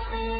عَذَابِ النَّارِ ۖ وَبِئْسَ الْمَصِيرُ